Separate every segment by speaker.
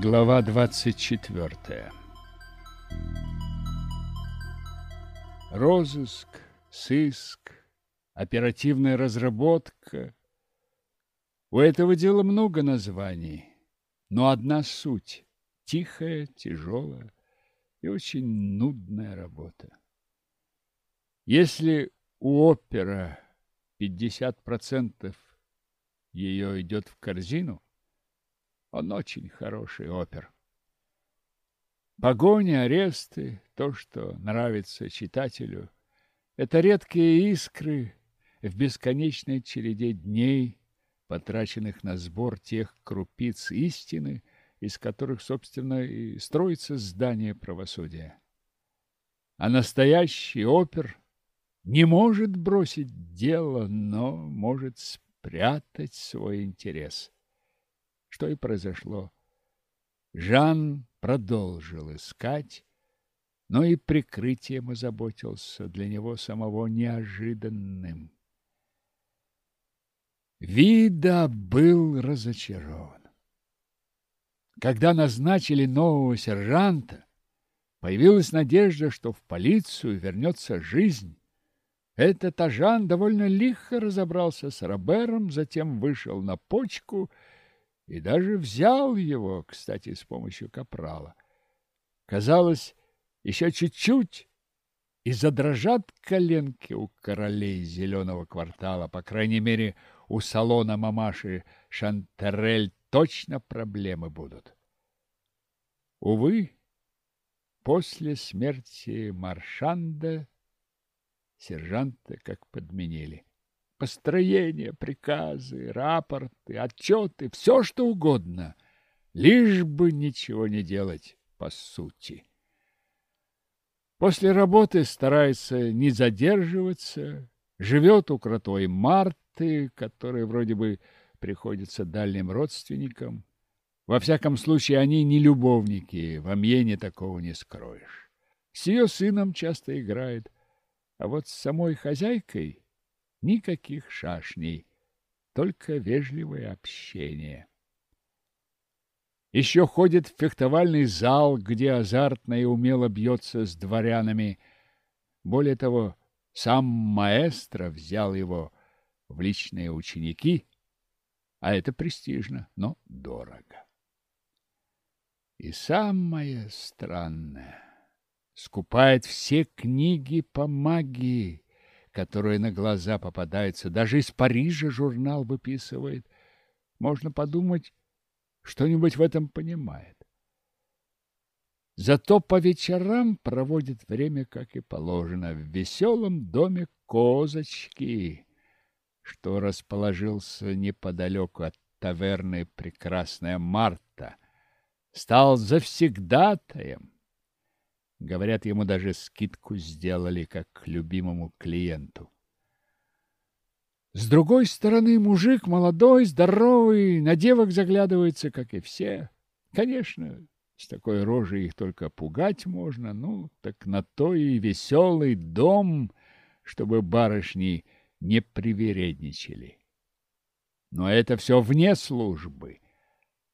Speaker 1: Глава 24 Розыск, сыск, оперативная разработка. У этого дела много названий, но одна суть – тихая, тяжелая и очень нудная работа. Если у опера 50% ее идет в корзину, он очень хороший опер. Погони, аресты, то, что нравится читателю, это редкие искры в бесконечной череде дней, потраченных на сбор тех крупиц истины, из которых, собственно, и строится здание правосудия. А настоящий опер не может бросить дело, но может спрятать свой интерес. Что и произошло. Жан продолжил искать, но и прикрытием озаботился для него самого неожиданным. Вида был разочарован. Когда назначили нового сержанта, появилась надежда, что в полицию вернется жизнь. Этот Ажан довольно лихо разобрался с Робером, затем вышел на почку и даже взял его, кстати, с помощью капрала. Казалось, еще чуть-чуть, и задрожат коленки у королей зеленого квартала, по крайней мере, у салона мамаши Шантерель точно проблемы будут. Увы, после смерти Маршанда сержанта как подменили построения, приказы, рапорты, отчеты, все что угодно, лишь бы ничего не делать по сути. После работы старается не задерживаться, живет у кротой Марты, которая вроде бы приходится дальним родственникам. Во всяком случае, они не любовники, в Амьене такого не скроешь. С ее сыном часто играет, а вот с самой хозяйкой Никаких шашней, только вежливое общение. Еще ходит в фехтовальный зал, где азартно и умело бьется с дворянами. Более того, сам маэстро взял его в личные ученики, а это престижно, но дорого. И самое странное — скупает все книги по магии, которые на глаза попадаются. Даже из Парижа журнал выписывает. Можно подумать, что-нибудь в этом понимает. Зато по вечерам проводит время, как и положено, в веселом доме козочки, что расположился неподалеку от таверны «Прекрасная Марта», стал завсегдатаем Говорят, ему даже скидку сделали, как любимому клиенту. С другой стороны, мужик молодой, здоровый, на девок заглядывается, как и все. Конечно, с такой рожей их только пугать можно, ну, так на то и веселый дом, чтобы барышни не привередничали. Но это все вне службы,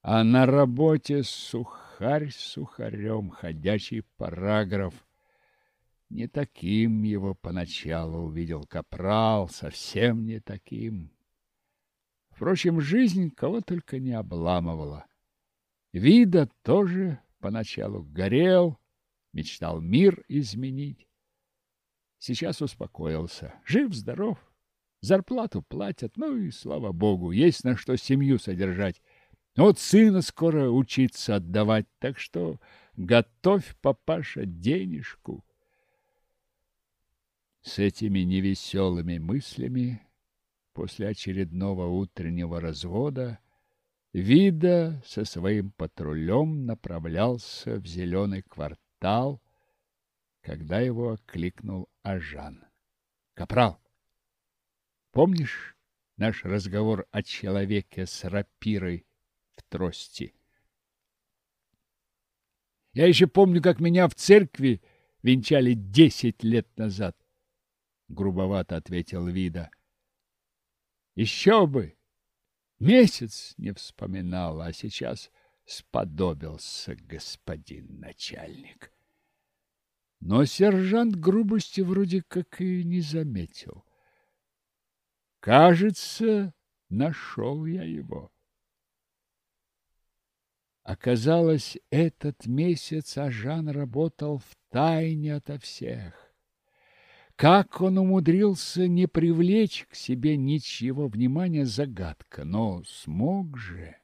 Speaker 1: а на работе сух сухарь сухарем, ходячий параграф. Не таким его поначалу увидел капрал, совсем не таким. Впрочем, жизнь кого только не обламывала. Вида тоже поначалу горел, мечтал мир изменить. Сейчас успокоился, жив-здоров, зарплату платят, ну и, слава богу, есть на что семью содержать. Вот сына скоро учиться отдавать, так что готовь, папаша, денежку. С этими невеселыми мыслями после очередного утреннего развода Вида со своим патрулем направлялся в зеленый квартал, когда его окликнул Ажан. «Капрал, помнишь наш разговор о человеке с рапирой в трости. Я еще помню, как меня в церкви венчали десять лет назад, — грубовато ответил Вида. Еще бы! Месяц не вспоминал, а сейчас сподобился господин начальник. Но сержант грубости вроде как и не заметил. Кажется, нашел я его. Оказалось, этот месяц Ажан работал в тайне ото всех. Как он умудрился не привлечь к себе ничего внимания, загадка, но смог же.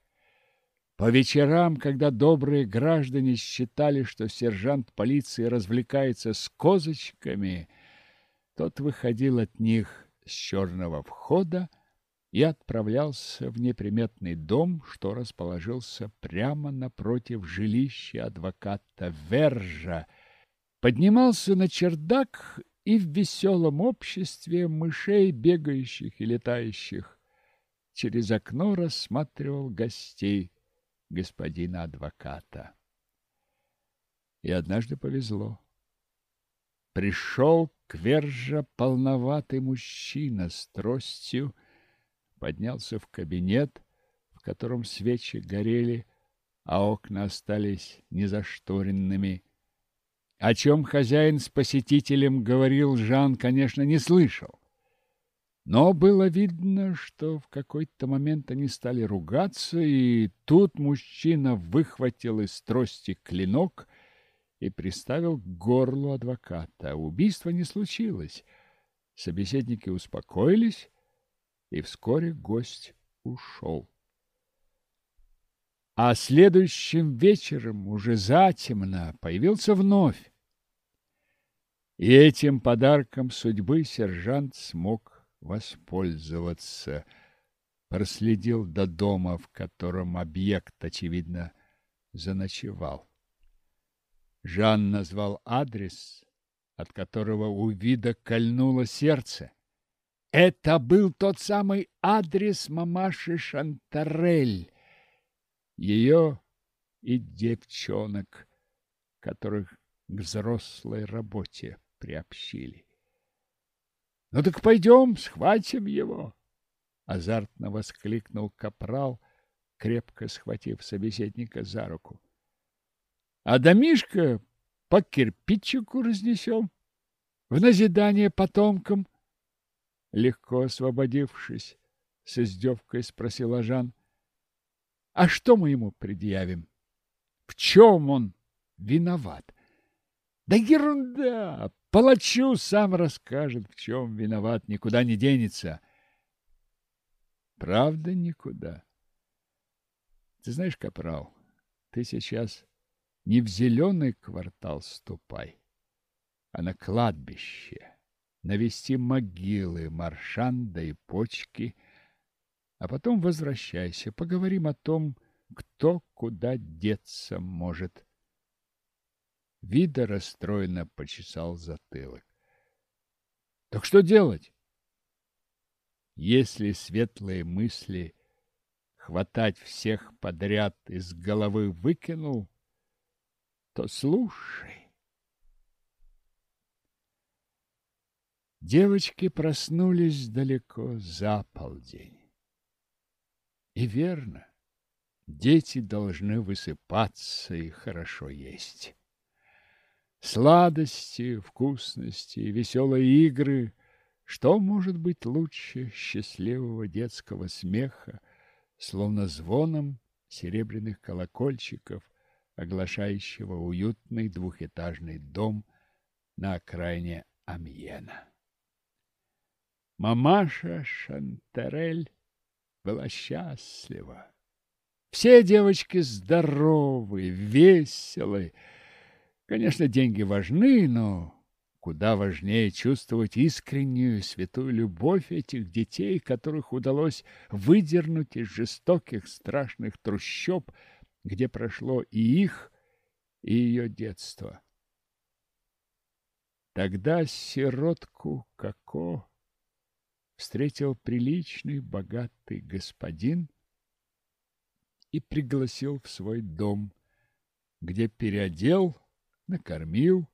Speaker 1: По вечерам, когда добрые граждане считали, что сержант полиции развлекается с козочками, тот выходил от них с черного входа и отправлялся в неприметный дом, что расположился прямо напротив жилища адвоката Вержа, поднимался на чердак и в веселом обществе мышей, бегающих и летающих, через окно рассматривал гостей господина адвоката. И однажды повезло. Пришел к Вержа полноватый мужчина с тростью, поднялся в кабинет, в котором свечи горели, а окна остались незашторенными. О чем хозяин с посетителем говорил, Жан, конечно, не слышал. Но было видно, что в какой-то момент они стали ругаться, и тут мужчина выхватил из трости клинок и приставил к горлу адвоката. Убийства не случилось. Собеседники успокоились, и вскоре гость ушел. А следующим вечером, уже затемно, появился вновь. И этим подарком судьбы сержант смог воспользоваться. Проследил до дома, в котором объект, очевидно, заночевал. Жан назвал адрес, от которого у вида кольнуло сердце. Это был тот самый адрес мамаши Шантарель, ее и девчонок, которых к взрослой работе приобщили. Ну так пойдем, схватим его, азартно воскликнул капрал, крепко схватив собеседника за руку. А домишко по кирпичику разнесем в назидание потомкам. Легко освободившись, с издевкой спросил Жан. А что мы ему предъявим? В чем он виноват? Да ерунда! Палачу сам расскажет, в чем виноват, никуда не денется. Правда, никуда. Ты знаешь, капрал, ты сейчас не в зеленый квартал ступай, а на кладбище. Навести могилы, маршанда и почки, а потом возвращайся, поговорим о том, кто куда деться может. Вида расстроенно почесал затылок. Так что делать? Если светлые мысли хватать всех подряд из головы выкинул, то слушай. Девочки проснулись далеко за полдень. И верно, дети должны высыпаться и хорошо есть. Сладости, вкусности, веселые игры. Что может быть лучше счастливого детского смеха, словно звоном серебряных колокольчиков, оглашающего уютный двухэтажный дом на окраине Амьена? Мамаша Шантерель была счастлива. Все девочки здоровы, веселые. Конечно, деньги важны, но куда важнее чувствовать искреннюю святую любовь этих детей, которых удалось выдернуть из жестоких страшных трущоб, где прошло и их, и ее детство. Тогда сиротку Како встретил приличный, богатый господин и пригласил в свой дом, где переодел накормил,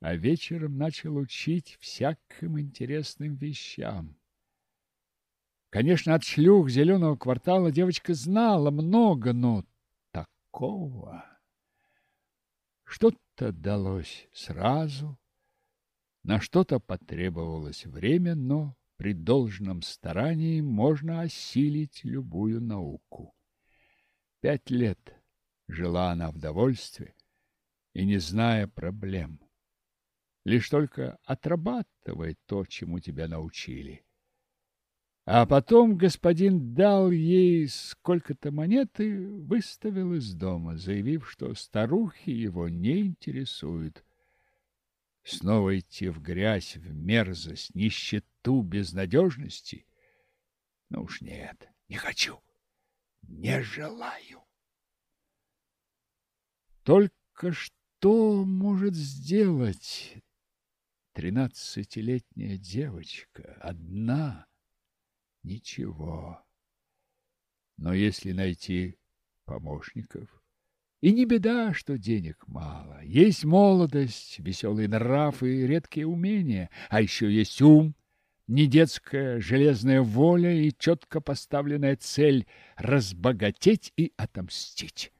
Speaker 1: а вечером начал учить всяким интересным вещам. Конечно, от шлюх зеленого квартала девочка знала много, но так такого. Что-то далось сразу, на что-то потребовалось время, но при должном старании можно осилить любую науку. Пять лет жила она в довольстве и не зная проблем. Лишь только отрабатывай то, чему тебя научили. А потом господин дал ей сколько-то монет и выставил из дома, заявив, что старухи его не интересуют. Снова идти в грязь, в мерзость, нищету, безнадежности? Ну уж нет, не хочу, не желаю. Только что может сделать тринадцатилетняя девочка, одна? Ничего. Но если найти помощников... И не беда, что денег мало. Есть молодость, веселый нрав и редкие умения, а еще есть ум, не железная воля и четко поставленная цель разбогатеть и отомстить.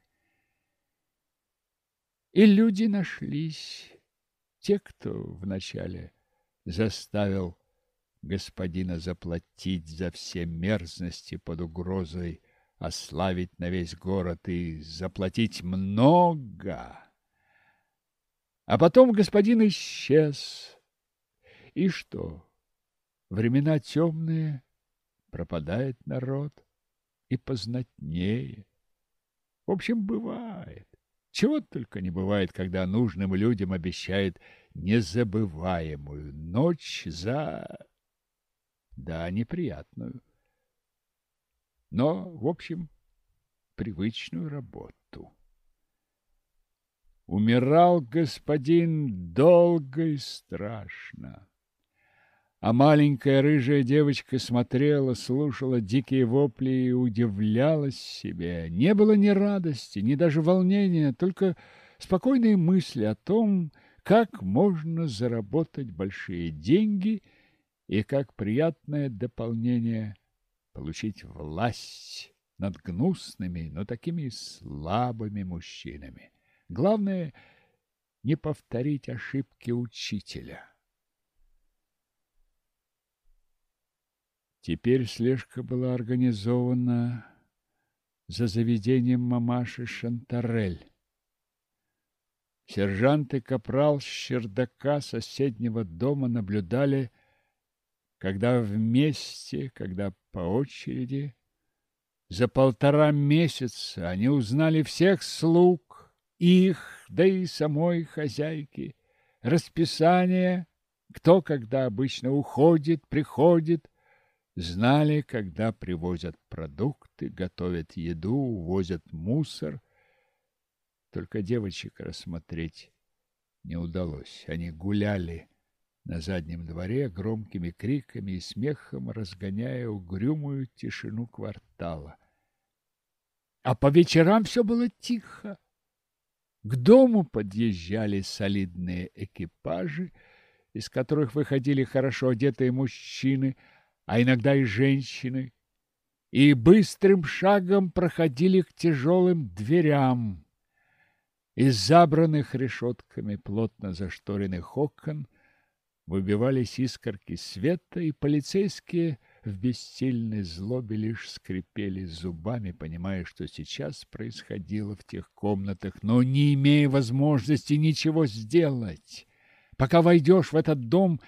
Speaker 1: И люди нашлись, те, кто вначале заставил господина заплатить за все мерзности под угрозой ославить на весь город и заплатить много. А потом господин исчез. И что? Времена темные, пропадает народ и познатнее. В общем, бывает. Чего только не бывает, когда нужным людям обещают незабываемую ночь за да, неприятную, но, в общем, привычную работу. Умирал господин долго и страшно. А маленькая рыжая девочка смотрела, слушала дикие вопли и удивлялась себе. Не было ни радости, ни даже волнения, только спокойные мысли о том, как можно заработать большие деньги – и как приятное дополнение получить власть над гнусными, но такими слабыми мужчинами. Главное — не повторить ошибки учителя. Теперь слежка была организована за заведением мамаши Шантарель. Сержант и капрал с чердака соседнего дома наблюдали когда вместе, когда по очереди. За полтора месяца они узнали всех слуг, их, да и самой хозяйки, расписание, кто когда обычно уходит, приходит, знали, когда привозят продукты, готовят еду, увозят мусор. Только девочек рассмотреть не удалось. Они гуляли на заднем дворе громкими криками и смехом разгоняя угрюмую тишину квартала. А по вечерам все было тихо. К дому подъезжали солидные экипажи, из которых выходили хорошо одетые мужчины, а иногда и женщины, и быстрым шагом проходили к тяжелым дверям. Из забранных решетками плотно зашторенных окон выбивались искорки света, и полицейские в бессильной злобе лишь скрипели зубами, понимая, что сейчас происходило в тех комнатах, но не имея возможности ничего сделать. Пока войдешь в этот дом,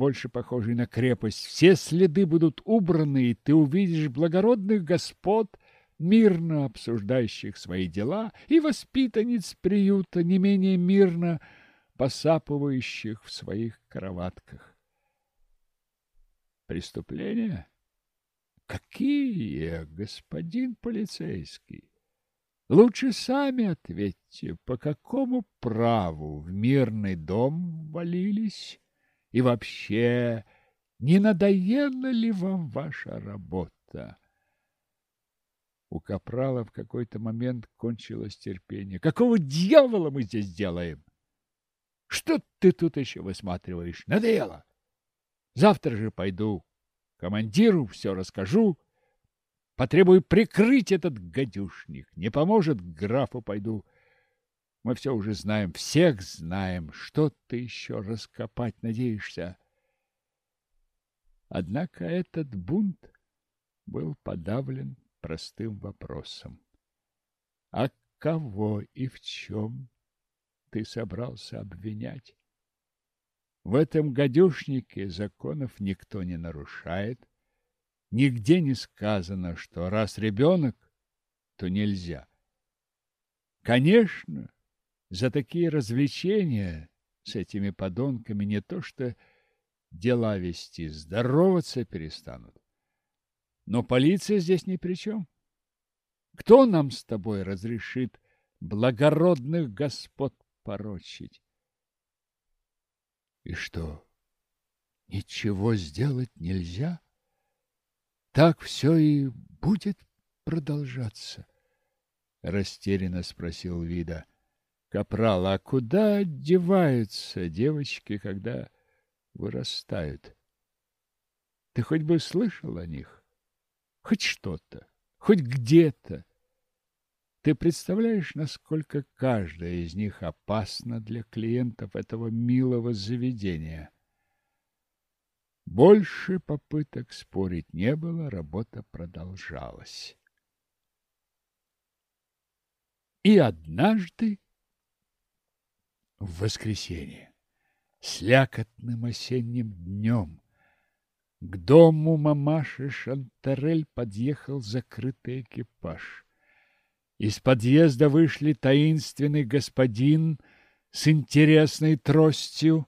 Speaker 1: больше похожий на крепость, все следы будут убраны, и ты увидишь благородных господ, мирно обсуждающих свои дела, и воспитанниц приюта, не менее мирно посапывающих в своих кроватках. Преступления? Какие, господин полицейский? Лучше сами ответьте, по какому праву в мирный дом валились? И вообще, не надоела ли вам ваша работа? У Капрала в какой-то момент кончилось терпение. Какого дьявола мы здесь делаем? Что ты тут еще высматриваешь? Надоело. Завтра же пойду. Командиру все расскажу. Потребую прикрыть этот гадюшник. Не поможет, графу пойду. Мы все уже знаем, всех знаем. Что ты еще раскопать надеешься? Однако этот бунт был подавлен простым вопросом. А кого и в чем ты собрался обвинять? В этом гадюшнике законов никто не нарушает. Нигде не сказано, что раз ребенок, то нельзя. Конечно, за такие развлечения с этими подонками не то что дела вести, здороваться перестанут. Но полиция здесь ни при чем. Кто нам с тобой разрешит благородных господ порочить? И что, ничего сделать нельзя? Так все и будет продолжаться? Растерянно спросил Вида. Капрал, а куда деваются девочки, когда вырастают? Ты хоть бы слышал о них? Хоть что-то, хоть где-то. Ты представляешь, насколько каждая из них опасна для клиентов этого милого заведения? Больше попыток спорить не было, работа продолжалась. И однажды в воскресенье, слякотным осенним днем, к дому мамаши Шантарель подъехал закрытый экипаж. Из подъезда вышли таинственный господин с интересной тростью,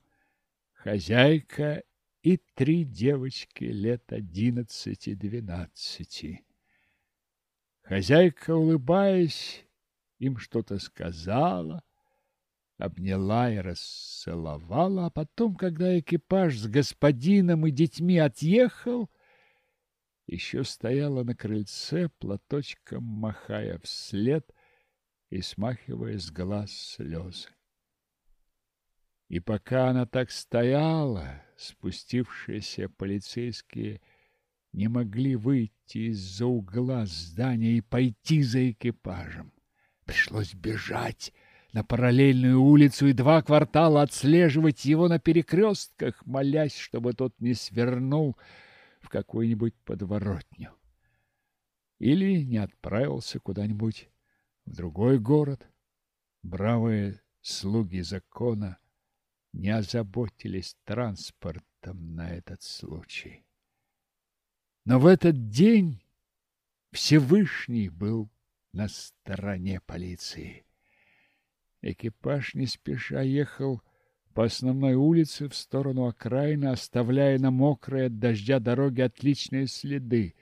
Speaker 1: хозяйка и три девочки лет одиннадцати-двенадцати. Хозяйка, улыбаясь, им что-то сказала, обняла и расцеловала, а потом, когда экипаж с господином и детьми отъехал, еще стояла на крыльце, платочком махая вслед и смахивая с глаз слезы. И пока она так стояла, спустившиеся полицейские не могли выйти из-за угла здания и пойти за экипажем. Пришлось бежать на параллельную улицу и два квартала отслеживать его на перекрестках, молясь, чтобы тот не свернул в какую-нибудь подворотню. Или не отправился куда-нибудь в другой город. Бравые слуги закона не озаботились транспортом на этот случай. Но в этот день Всевышний был на стороне полиции. Экипаж не спеша ехал по основной улице в сторону окраины, оставляя на мокрой от дождя дороге отличные следы.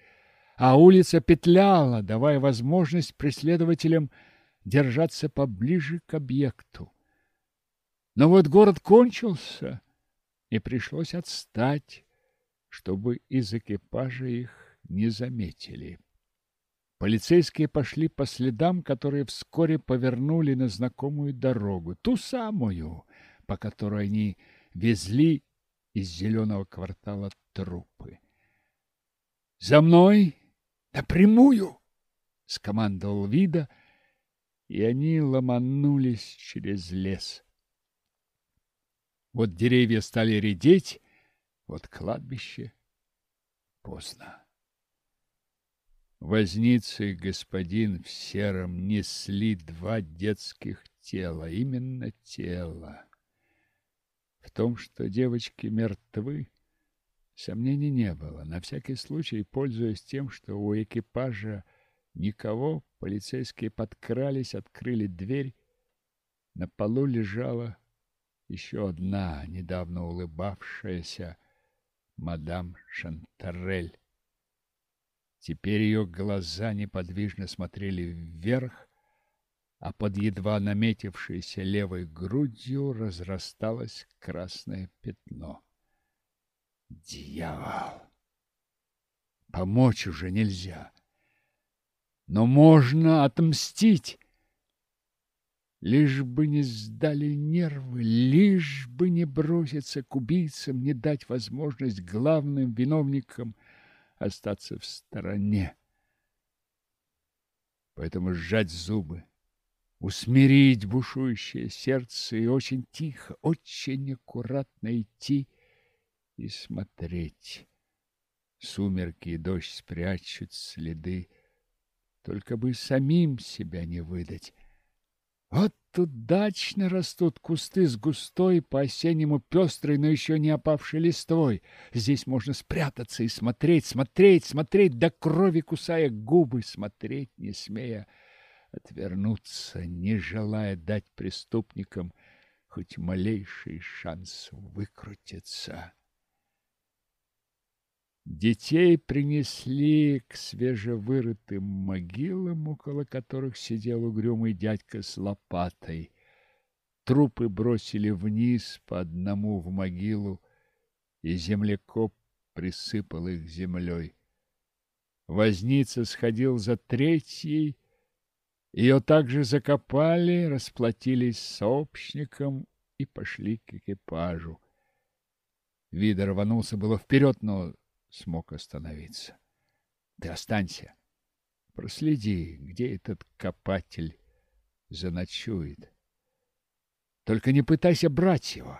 Speaker 1: А улица петляла, давая возможность преследователям держаться поближе к объекту. Но вот город кончился, и пришлось отстать, чтобы из экипажа их не заметили. Полицейские пошли по следам, которые вскоре повернули на знакомую дорогу, ту самую, по которой они везли из зеленого квартала трупы. «За мной! Напрямую!» — скомандовал Вида, и они ломанулись через лес. Вот деревья стали редеть, вот кладбище. Поздно. Возницы господин в сером несли два детских тела, именно тела. В том, что девочки мертвы, сомнений не было. На всякий случай, пользуясь тем, что у экипажа никого, полицейские подкрались, открыли дверь. На полу лежала еще одна, недавно улыбавшаяся мадам Шантарель. Теперь ее глаза неподвижно смотрели вверх, а под едва наметившейся левой грудью разрасталось красное пятно. Дьявол! Помочь уже нельзя, но можно отмстить. Лишь бы не сдали нервы, лишь бы не броситься к убийцам, не дать возможность главным виновникам – остаться в стороне. Поэтому сжать зубы, усмирить бушующее сердце и очень тихо, очень аккуратно идти и смотреть. Сумерки и дождь спрячут следы, только бы самим себя не выдать. Вот удачно растут кусты с густой, по-осеннему пестрой, но еще не опавшей листвой. Здесь можно спрятаться и смотреть, смотреть, смотреть, до крови кусая губы, смотреть, не смея отвернуться, не желая дать преступникам хоть малейший шанс выкрутиться. Детей принесли к свежевырытым могилам, около которых сидел угрюмый дядька с лопатой. Трупы бросили вниз по одному в могилу, и землекоп присыпал их землей. Возница сходил за третьей, ее также закопали, расплатились с сообщником и пошли к экипажу. Вида рванулся было вперед, но смог остановиться. Ты останься. Проследи, где этот копатель заночует. Только не пытайся брать его.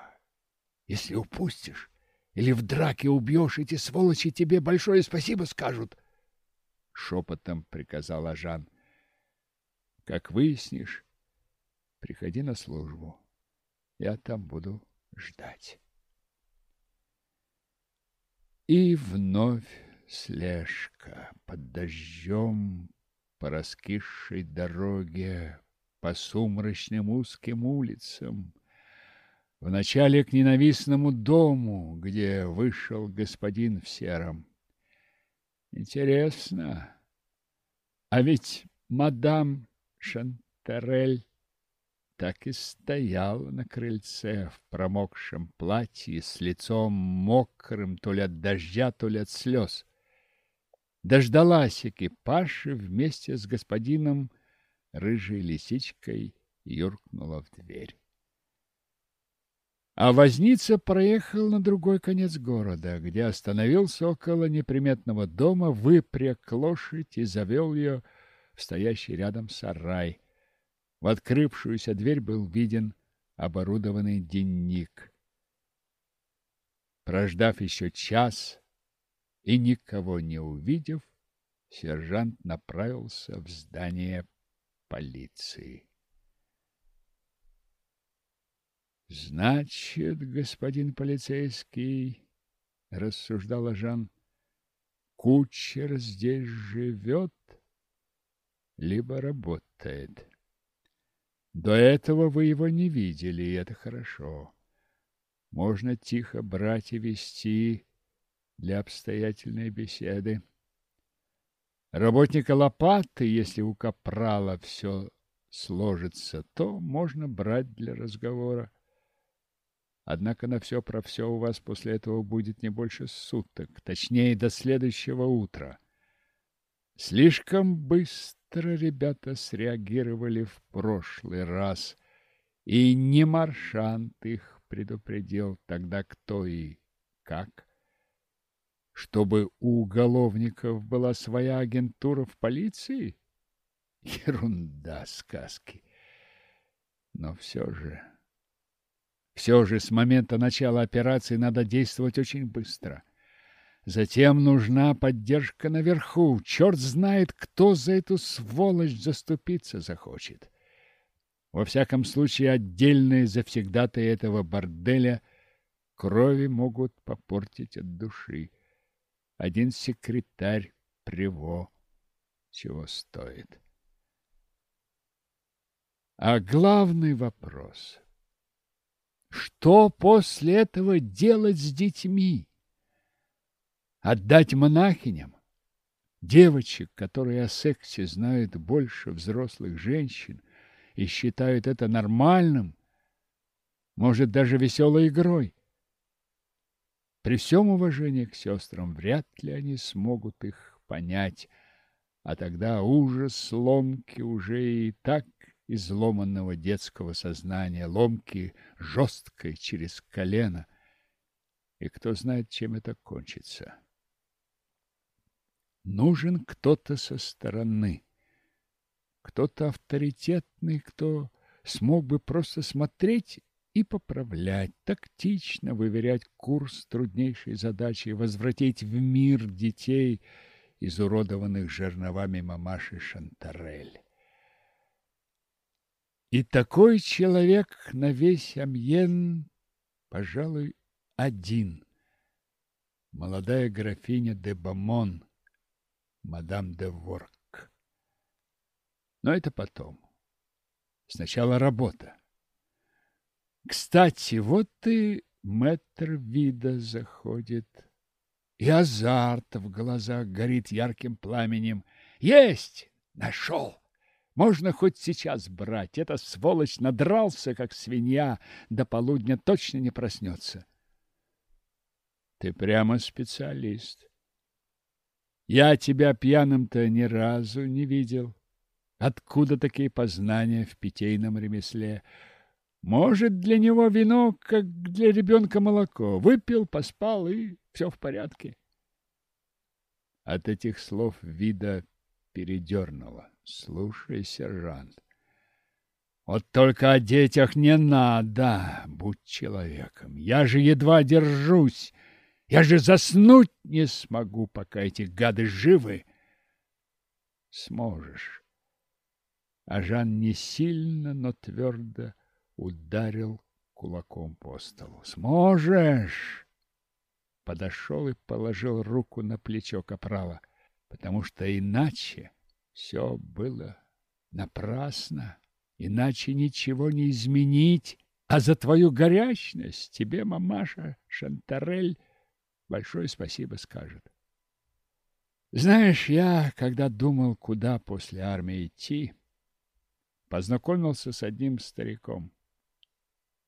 Speaker 1: Если упустишь или в драке убьешь, эти сволочи тебе большое спасибо скажут. Шепотом приказал Ажан. Как выяснишь, приходи на службу. Я там буду ждать. И вновь слежка под дождем по раскисшей дороге, по сумрачным узким улицам, вначале к ненавистному дому, где вышел господин в сером. Интересно, а ведь мадам Шантерель так и стояла на крыльце в промокшем платье, с лицом мокрым то ли от дождя, то ли от слез. Дождалась экипаж и вместе с господином рыжей лисичкой юркнула в дверь. А возница проехал на другой конец города, где остановился около неприметного дома, выпряг лошадь и завел ее в стоящий рядом сарай. В открывшуюся дверь был виден оборудованный денник. Прождав еще час и никого не увидев, сержант направился в здание полиции. Значит, господин полицейский, рассуждала Жан, кучер здесь живет, либо работает. До этого вы его не видели, и это хорошо. Можно тихо брать и вести для обстоятельной беседы. Работника лопаты, если у капрала все сложится, то можно брать для разговора. Однако на все про все у вас после этого будет не больше суток, точнее, до следующего утра. Слишком быстро быстро ребята среагировали в прошлый раз, и не маршант их предупредил тогда кто и как. Чтобы у уголовников была своя агентура в полиции? Ерунда, сказки. Но все же... Все же с момента начала операции надо действовать очень быстро. Затем нужна поддержка наверху. Черт знает, кто за эту сволочь заступиться захочет. Во всяком случае, отдельные завсегдатые этого борделя крови могут попортить от души. Один секретарь Приво чего стоит. А главный вопрос — что после этого делать с детьми? Отдать монахиням? Девочек, которые о сексе знают больше взрослых женщин и считают это нормальным, может, даже веселой игрой. При всем уважении к сестрам вряд ли они смогут их понять, а тогда ужас ломки уже и так изломанного детского сознания, ломки жесткой через колено. И кто знает, чем это кончится. Нужен кто-то со стороны. кто-то авторитетный, кто смог бы просто смотреть и поправлять, тактично выверять курс труднейшей задачи, возвратить в мир детей, изуродованных жерновами мамаши Шантарель. И такой человек на весь Амьен, пожалуй, один. Молодая графиня де Бамон, мадам де Ворк. Но это потом. Сначала работа. Кстати, вот и мэтр вида заходит. И азарт в глазах горит ярким пламенем. Есть! Нашел! Можно хоть сейчас брать. Этот сволочь надрался, как свинья, до полудня точно не проснется. Ты прямо специалист. Я тебя пьяным-то ни разу не видел. Откуда такие познания в питейном ремесле? Может, для него вино, как для ребенка молоко. Выпил, поспал, и все в порядке. От этих слов вида передернуло. Слушай, сержант, вот только о детях не надо, будь человеком. Я же едва держусь. Я же заснуть не смогу, пока эти гады живы. Сможешь. А Жан не сильно, но твердо ударил кулаком по столу. Сможешь. Подошел и положил руку на плечо капрала, потому что иначе все было напрасно, иначе ничего не изменить, а за твою горячность тебе мамаша Шантарель большое спасибо скажет. Знаешь, я, когда думал, куда после армии идти, познакомился с одним стариком.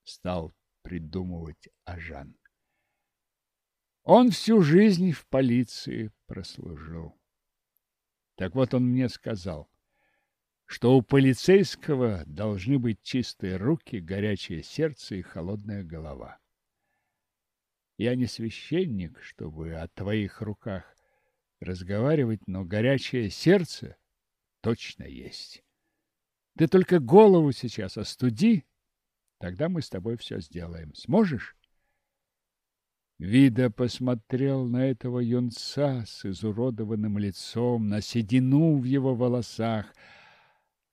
Speaker 1: Стал придумывать Ажан. Он всю жизнь в полиции прослужил. Так вот он мне сказал, что у полицейского должны быть чистые руки, горячее сердце и холодная голова. Я не священник, чтобы о твоих руках разговаривать, но горячее сердце точно есть. Ты только голову сейчас остуди, тогда мы с тобой все сделаем. Сможешь? Вида посмотрел на этого юнца с изуродованным лицом, на седину в его волосах,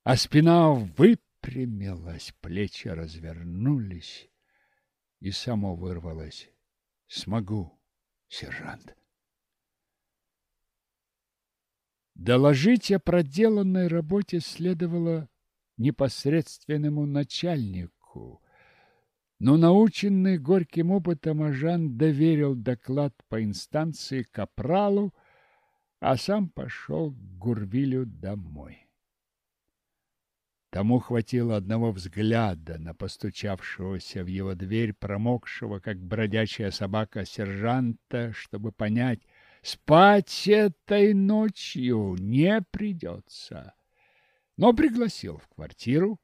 Speaker 1: а спина выпрямилась, плечи развернулись, и само вырвалось. Смогу, сержант. Доложить о проделанной работе следовало непосредственному начальнику, но наученный горьким опытом Ажан доверил доклад по инстанции капралу, а сам пошел к Гурвилю домой. Тому хватило одного взгляда на постучавшегося в его дверь, промокшего, как бродячая собака, сержанта, чтобы понять, спать этой ночью не придется. Но пригласил в квартиру,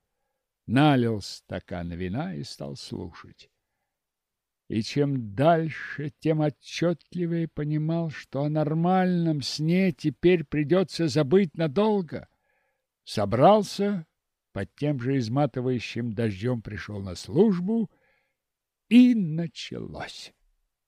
Speaker 1: налил стакан вина и стал слушать. И чем дальше, тем отчетливее понимал, что о нормальном сне теперь придется забыть надолго. Собрался, под тем же изматывающим дождем пришел на службу, и началось.